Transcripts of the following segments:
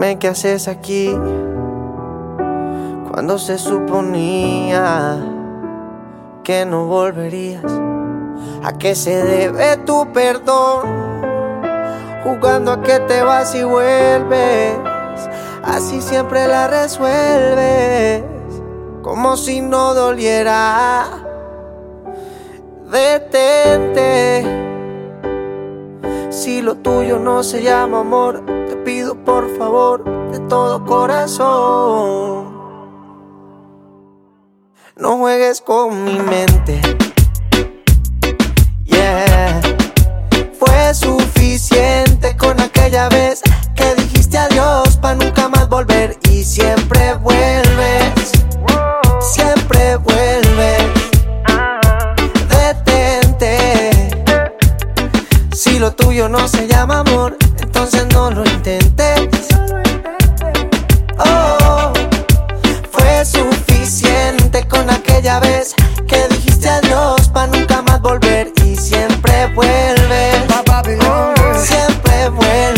Qué haces aquí cuando se suponía que no volverías. ¿A qué se debe tu perdón? Jugando a que te vas y vuelves. Así siempre la resuelves. Como si no doliera. Detente. Si lo tuyo no se llama amor, te pido por favor de todo corazón. No juegues con mi mente. Yeah. Fue suficiente con aquella vez que dijiste adiós para nunca más volver y siempre lo tuyo no se llama amor, entonces no lo intentes. Oh, fue suficiente con aquella vez que dijiste adiós para nunca más volver y siempre vuelves. Siempre vuelves.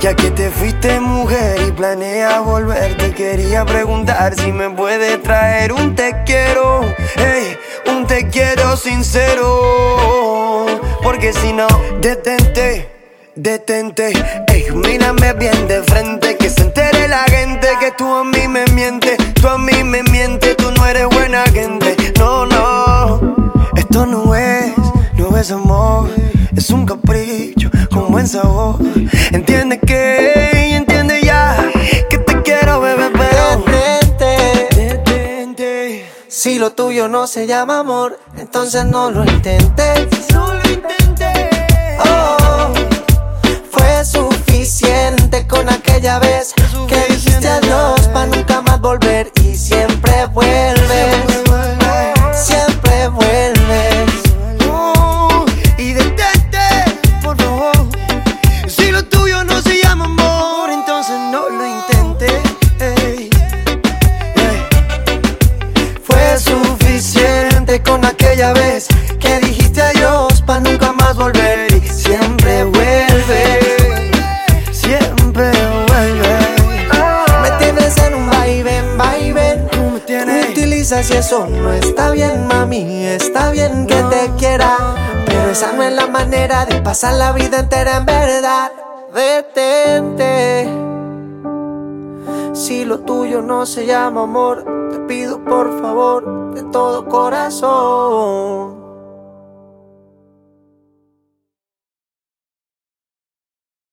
Ya que te fuiste mujer y planeas volver, te quería preguntar si me puedes traer un te quiero, ey, un te quiero sincero. Porque si no, detente, detente, ey, mírame bien de frente, que se entere la gente que tú a mí me mientes, tú a mí me mientes, tú no eres buena gente. No, no, esto no es, no es amor, es un capricho con buen sabor. Entiende que, Si lo tuyo no se llama amor, entonces no lo intentes. Utilizas y eso no está bien, mami. Está bien que te quiera, pero esa no es la manera de pasar la vida entera en verdad. Detente. Si lo tuyo no se llama amor, te pido por favor de todo corazón.